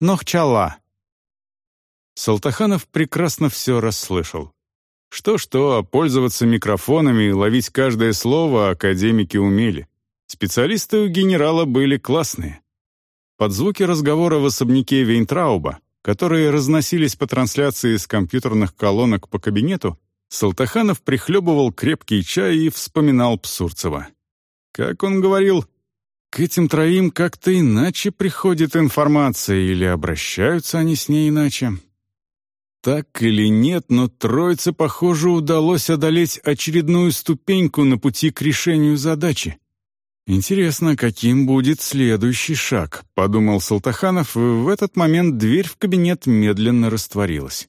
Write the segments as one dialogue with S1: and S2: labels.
S1: Нохчала». Салтаханов прекрасно все расслышал. Что-что, а пользоваться микрофонами и ловить каждое слово академики умели. Специалисты у генерала были классные. Под звуки разговора в особняке Вейнтрауба, которые разносились по трансляции с компьютерных колонок по кабинету, Салтаханов прихлебывал крепкий чай и вспоминал Псурцева. Как он говорил, к этим троим как-то иначе приходит информация или обращаются они с ней иначе. Так или нет, но троице, похоже, удалось одолеть очередную ступеньку на пути к решению задачи. «Интересно, каким будет следующий шаг?» — подумал Салтаханов, и в этот момент дверь в кабинет медленно растворилась.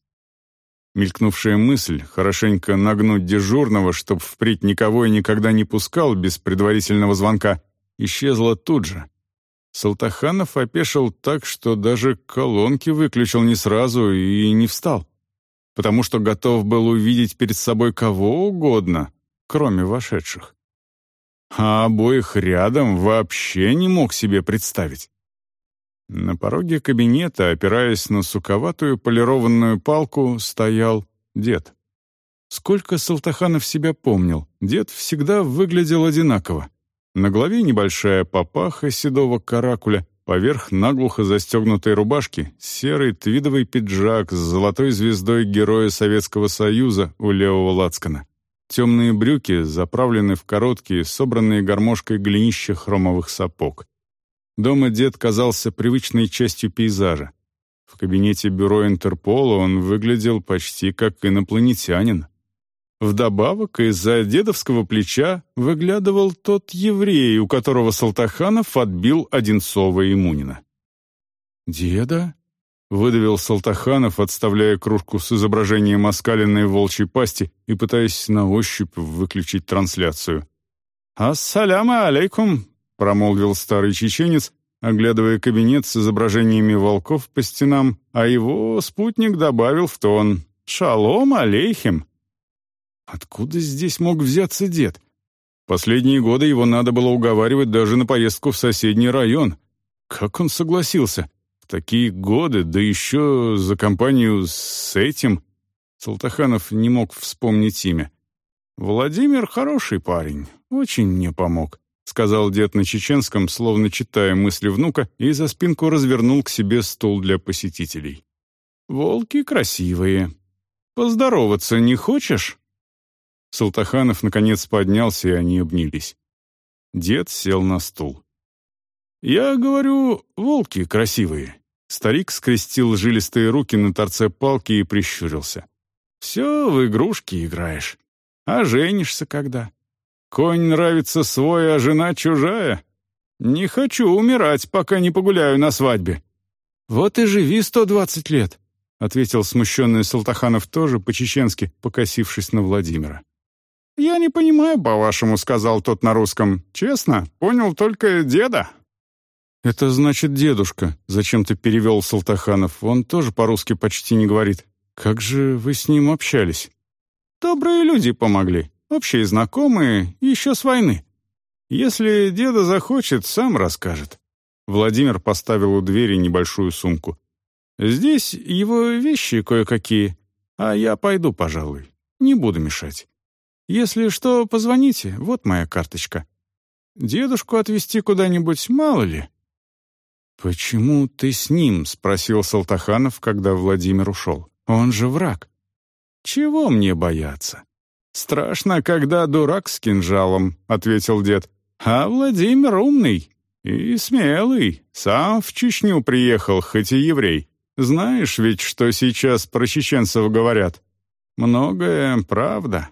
S1: Мелькнувшая мысль хорошенько нагнуть дежурного, чтоб впредь никого и никогда не пускал без предварительного звонка, исчезла тут же. Салтаханов опешил так, что даже колонки выключил не сразу и не встал, потому что готов был увидеть перед собой кого угодно, кроме вошедших. А обоих рядом вообще не мог себе представить. На пороге кабинета, опираясь на суковатую полированную палку, стоял дед. Сколько Салтаханов себя помнил, дед всегда выглядел одинаково. На голове небольшая папаха седого каракуля, поверх наглухо застегнутой рубашки серый твидовый пиджак с золотой звездой Героя Советского Союза у левого лацкана. Темные брюки заправлены в короткие, собранные гармошкой глинища хромовых сапог. Дома дед казался привычной частью пейзажа. В кабинете бюро Интерпола он выглядел почти как инопланетянин. Вдобавок, из-за дедовского плеча выглядывал тот еврей, у которого Салтаханов отбил Одинцова и Мунина. «Деда?» — выдавил Салтаханов, отставляя кружку с изображением оскаленной волчьей пасти и пытаясь на ощупь выключить трансляцию. «Ассаляму алейкум!» — промолвил старый чеченец, оглядывая кабинет с изображениями волков по стенам, а его спутник добавил в тон «Шалом алейхим!» Откуда здесь мог взяться дед? Последние годы его надо было уговаривать даже на поездку в соседний район. Как он согласился? В такие годы, да еще за компанию с этим... Салтаханов не мог вспомнить имя. «Владимир хороший парень, очень мне помог», — сказал дед на чеченском, словно читая мысли внука, и за спинку развернул к себе стул для посетителей. «Волки красивые. Поздороваться не хочешь?» Салтаханов наконец поднялся, и они обнялись. Дед сел на стул. «Я говорю, волки красивые». Старик скрестил жилистые руки на торце палки и прищурился. «Все в игрушки играешь. А женишься когда? Конь нравится свой, а жена чужая. Не хочу умирать, пока не погуляю на свадьбе». «Вот и живи сто двадцать лет», — ответил смущенный Салтаханов тоже по-чеченски, покосившись на Владимира. «Я не понимаю, по-вашему», — сказал тот на русском. «Честно, понял только деда». «Это значит дедушка», — зачем-то перевел Салтаханов. «Он тоже по-русски почти не говорит. Как же вы с ним общались?» «Добрые люди помогли, общие знакомые, еще с войны. Если деда захочет, сам расскажет». Владимир поставил у двери небольшую сумку. «Здесь его вещи кое-какие, а я пойду, пожалуй. Не буду мешать». Если что, позвоните, вот моя карточка. Дедушку отвезти куда-нибудь, мало ли». «Почему ты с ним?» — спросил Салтаханов, когда Владимир ушел. «Он же враг». «Чего мне бояться?» «Страшно, когда дурак с кинжалом», — ответил дед. «А Владимир умный и смелый. Сам в Чечню приехал, хоть и еврей. Знаешь ведь, что сейчас про чеченцев говорят? Многое правда».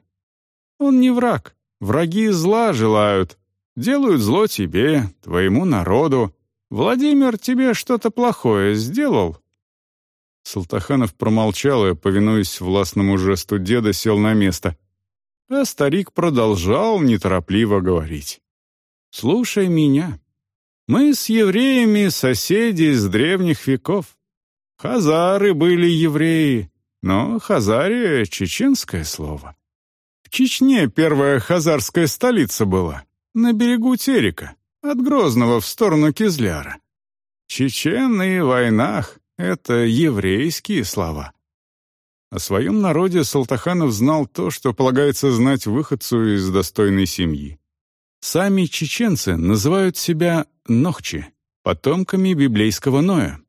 S1: Он не враг. Враги зла желают. Делают зло тебе, твоему народу. Владимир тебе что-то плохое сделал?» Салтаханов промолчал и, повинуясь властному жесту деда, сел на место. А старик продолжал неторопливо говорить. «Слушай меня. Мы с евреями соседи с древних веков. Хазары были евреи, но хазария — чеченское слово. В Чечне первая хазарская столица была, на берегу Терека, от Грозного в сторону Кизляра. Чечены в войнах, Это еврейские слова. О своем народе Салтаханов знал то, что полагается знать выходцу из достойной семьи. Сами чеченцы называют себя Нохчи, потомками библейского Ноя.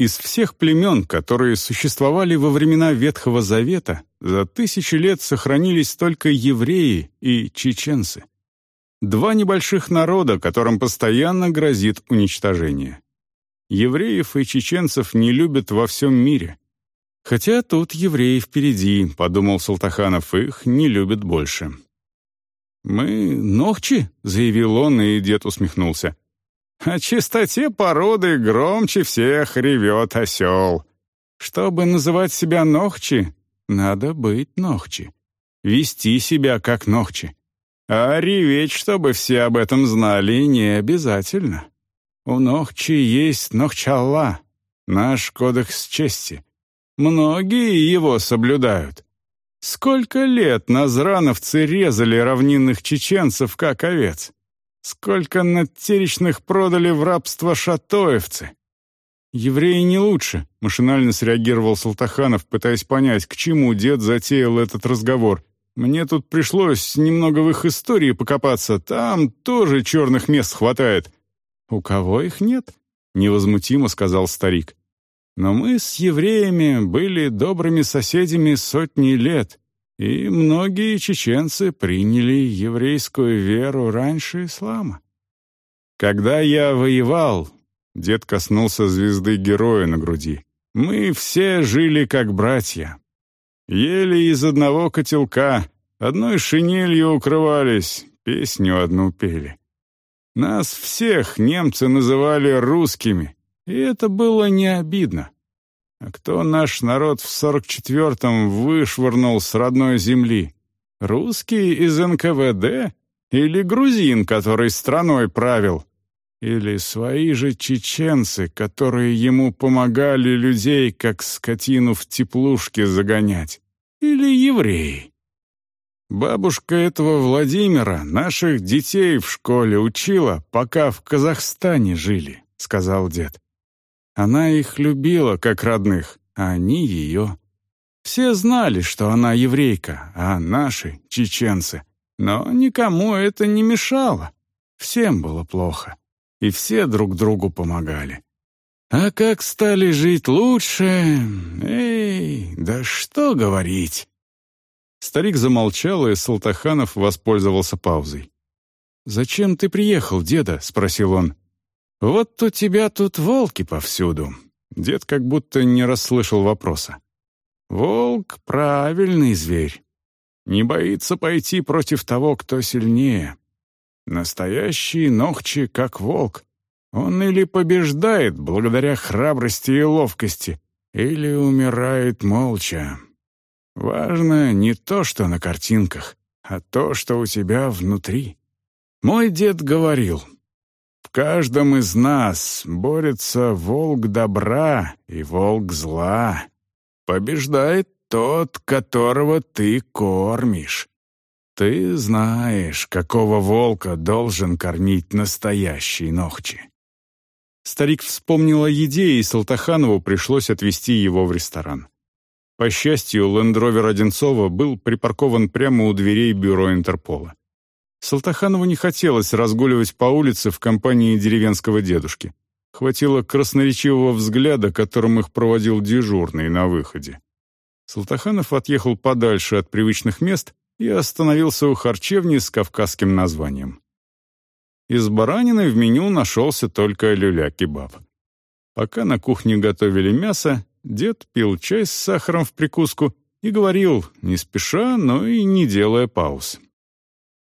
S1: Из всех племен, которые существовали во времена Ветхого Завета, за тысячи лет сохранились только евреи и чеченцы. Два небольших народа, которым постоянно грозит уничтожение. Евреев и чеченцев не любят во всем мире. Хотя тут евреи впереди, подумал Салтаханов, их не любят больше. «Мы ногчи», — заявил он, и дед усмехнулся. О чистоте породы громче всех ревет осел. Чтобы называть себя Нохчи, надо быть Нохчи. Вести себя как Нохчи. А реветь, чтобы все об этом знали, не обязательно. У Нохчи есть Нохчалла, наш кодекс чести. Многие его соблюдают. Сколько лет назрановцы резали равнинных чеченцев, как овец? Сколько надтеречных продали в рабство шатоевцы? «Евреи не лучше», — машинально среагировал Салтаханов, пытаясь понять, к чему дед затеял этот разговор. «Мне тут пришлось немного в их истории покопаться, там тоже черных мест хватает». «У кого их нет?» — невозмутимо сказал старик. «Но мы с евреями были добрыми соседями сотни лет, и многие чеченцы приняли еврейскую веру раньше ислама. Когда я воевал, дед коснулся звезды героя на груди, мы все жили как братья. Ели из одного котелка, одной шинелью укрывались, песню одну пели. Нас всех немцы называли русскими, и это было не обидно. А кто наш народ в сорок четвертом вышвырнул с родной земли? Русский из НКВД? Или грузин, который страной правил? Или свои же чеченцы, которые ему помогали людей, как скотину в теплушке загонять? Или евреи? Бабушка этого Владимира наших детей в школе учила, пока в Казахстане жили, сказал дед. Она их любила, как родных, а они ее. Все знали, что она еврейка, а наши — чеченцы. Но никому это не мешало. Всем было плохо. И все друг другу помогали. А как стали жить лучше... Эй, да что говорить. Старик замолчал, и Салтаханов воспользовался паузой. «Зачем ты приехал, деда?» — спросил он. «Вот у тебя тут волки повсюду». Дед как будто не расслышал вопроса. «Волк — правильный зверь. Не боится пойти против того, кто сильнее. Настоящий Нохчи как волк. Он или побеждает благодаря храбрости и ловкости, или умирает молча. Важно не то, что на картинках, а то, что у тебя внутри. Мой дед говорил, в каждом из нас борется волк добра и волк зла. Побеждает тот, которого ты кормишь. Ты знаешь, какого волка должен кормить настоящий Нохчи. Старик вспомнил о еде, и Салтаханову пришлось отвезти его в ресторан. По счастью, лендровер Одинцова был припаркован прямо у дверей бюро Интерпола. Салтаханову не хотелось разгуливать по улице в компании деревенского дедушки. Хватило красноречивого взгляда, которым их проводил дежурный на выходе. Салтаханов отъехал подальше от привычных мест и остановился у харчевни с кавказским названием. Из баранины в меню нашелся только люля-кебаб. Пока на кухне готовили мясо, дед пил чай с сахаром в прикуску и говорил, не спеша, но и не делая пауз.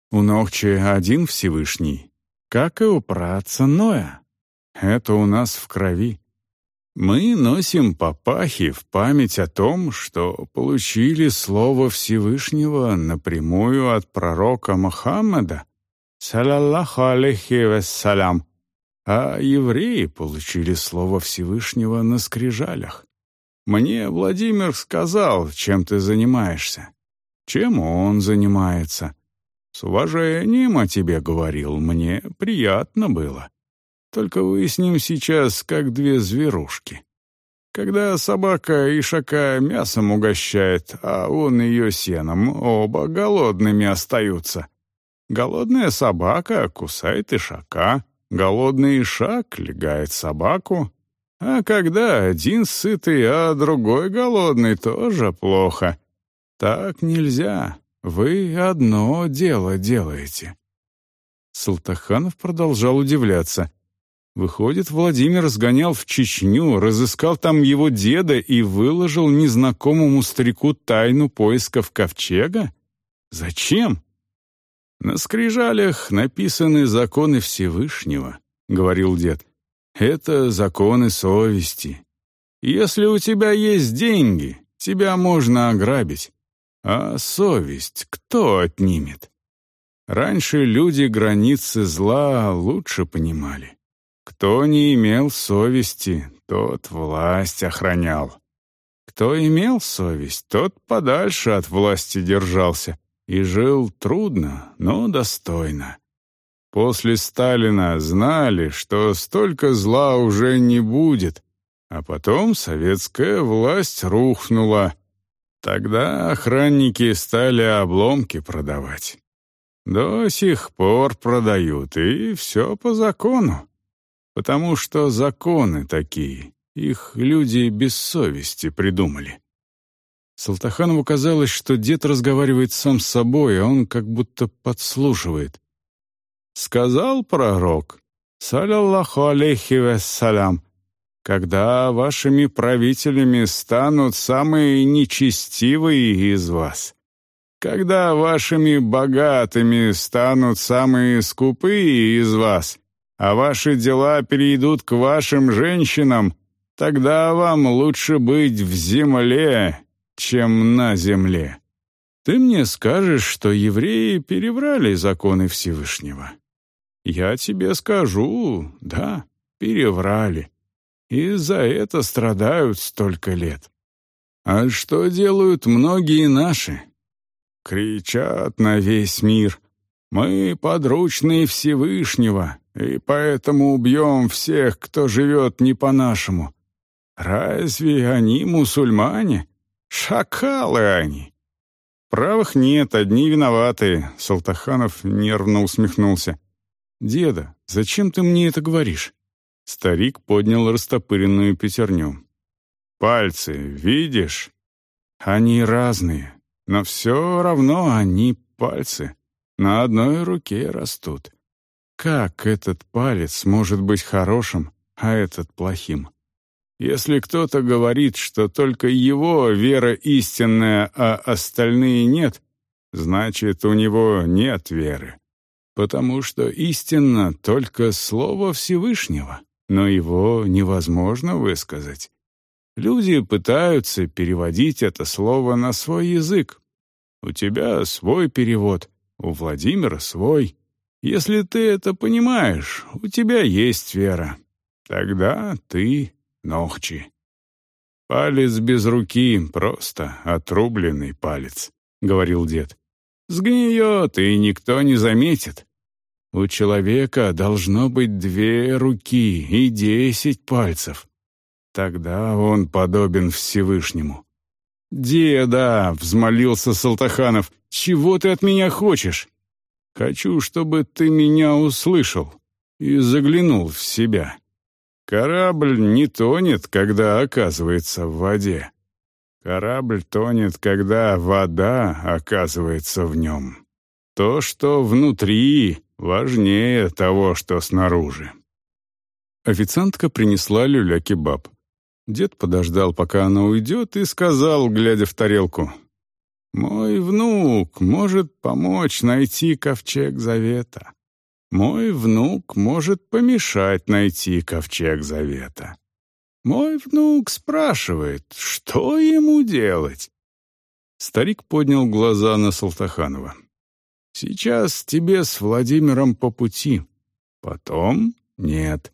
S1: У Нохчи один Всевышний, как и у праца Ноя. Это у нас в крови. Мы носим папахи в память о том, что получили слово Всевышнего напрямую от пророка Мухаммада, салаллаху алейхи вассалям, а евреи получили слово Всевышнего на скрижалях. Мне Владимир сказал, чем ты занимаешься. Чем он занимается? С уважением о тебе говорил, мне приятно было. Только вы с ним сейчас как две зверушки. Когда собака ишака мясом угощает, а он ее сеном, оба голодными остаются. Голодная собака кусает ишака, голодный ишак легает собаку. А когда один сытый, а другой голодный, тоже плохо. Так нельзя. Вы одно дело делаете. Салтаханов продолжал удивляться. Выходит, Владимир сгонял в Чечню, разыскал там его деда и выложил незнакомому старику тайну поисков ковчега? Зачем? «На скрижалях написаны законы Всевышнего», — говорил дед. «Это законы совести. Если у тебя есть деньги, тебя можно ограбить. А совесть кто отнимет?» Раньше люди границы зла лучше понимали. Кто не имел совести, тот власть охранял. Кто имел совесть, тот подальше от власти держался и жил трудно, но достойно. После Сталина знали, что столько зла уже не будет, а потом советская власть рухнула. Тогда охранники стали обломки продавать. До сих пор продают, и все по закону потому что законы такие, их люди без совести придумали. Салтаханову казалось, что дед разговаривает сам с собой, а он как будто подслушивает. Сказал пророк, саляллаху алейхи вассалям, когда вашими правителями станут самые нечестивые из вас, когда вашими богатыми станут самые скупые из вас, а ваши дела перейдут к вашим женщинам, тогда вам лучше быть в земле, чем на земле. Ты мне скажешь, что евреи переврали законы Всевышнего. Я тебе скажу, да, переврали. И за это страдают столько лет. А что делают многие наши? Кричат на весь мир. Мы подручные Всевышнего, и поэтому убьем всех, кто живет не по-нашему. Разве они мусульмане? Шакалы они!» «Правых нет, одни виноваты», — Салтаханов нервно усмехнулся. «Деда, зачем ты мне это говоришь?» Старик поднял растопыренную пятерню. «Пальцы, видишь? Они разные, но все равно они пальцы. На одной руке растут. Как этот палец может быть хорошим, а этот плохим? Если кто-то говорит, что только его вера истинная, а остальные нет, значит, у него нет веры. Потому что истинно только слово Всевышнего, но его невозможно высказать. Люди пытаются переводить это слово на свой язык. У тебя свой перевод, у Владимира свой. Если ты это понимаешь, у тебя есть вера. Тогда ты Нохчи. «Палец без руки, просто отрубленный палец», — говорил дед. «Сгниет, и никто не заметит. У человека должно быть две руки и десять пальцев. Тогда он подобен Всевышнему». «Деда!» — взмолился Салтаханов. «Чего ты от меня хочешь?» Хочу, чтобы ты меня услышал и заглянул в себя. Корабль не тонет, когда оказывается в воде. Корабль тонет, когда вода оказывается в нем. То, что внутри, важнее того, что снаружи. Официантка принесла люля-кебаб. Дед подождал, пока она уйдет, и сказал, глядя в тарелку, мой внук может помочь найти ковчег завета. Мой внук может помешать найти ковчег завета. Мой внук спрашивает, что ему делать? Старик поднял глаза на Салтаханова. «Сейчас тебе с Владимиром по пути. Потом нет.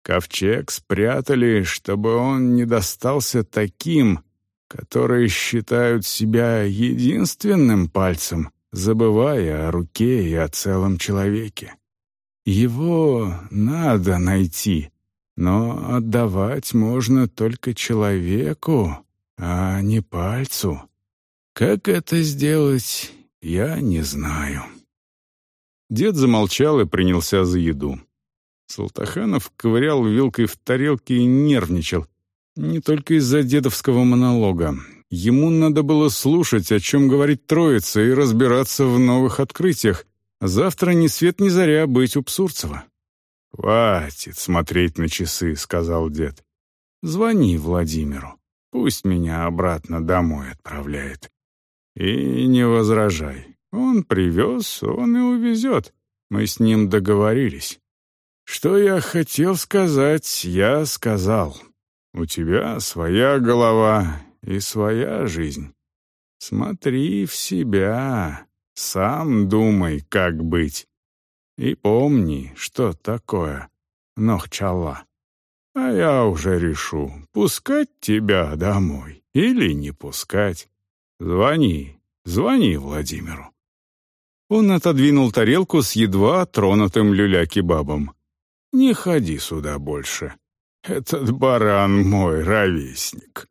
S1: Ковчег спрятали, чтобы он не достался таким, которые считают себя единственным пальцем, забывая о руке и о целом человеке. Его надо найти,
S2: Но отдавать можно только человеку, а не пальцу. Как это сделать, я не знаю».
S1: Дед замолчал и принялся за еду. Салтаханов ковырял вилкой в тарелке и нервничал. Не только из-за дедовского монолога. Ему надо было слушать, о чем говорит троица, и разбираться в новых открытиях. Завтра ни свет ни заря быть у Псурцева.
S2: «Хватит смотреть на часы», — сказал дед. «Звони Владимиру. Пусть меня обратно домой отправляет. И не возражай. Он привез, он и увезет. Мы с ним договорились. Что я хотел сказать, я сказал. У тебя своя голова и своя жизнь. Смотри в себя, сам думай, как быть. И помни, что такое Нохчала. А я уже решу, пускать тебя домой или не пускать. Звони, звони Владимиру.
S1: Он отодвинул тарелку с едва тронутым люля-кебабом.
S2: «Не ходи сюда больше. Этот баран мой ровесник».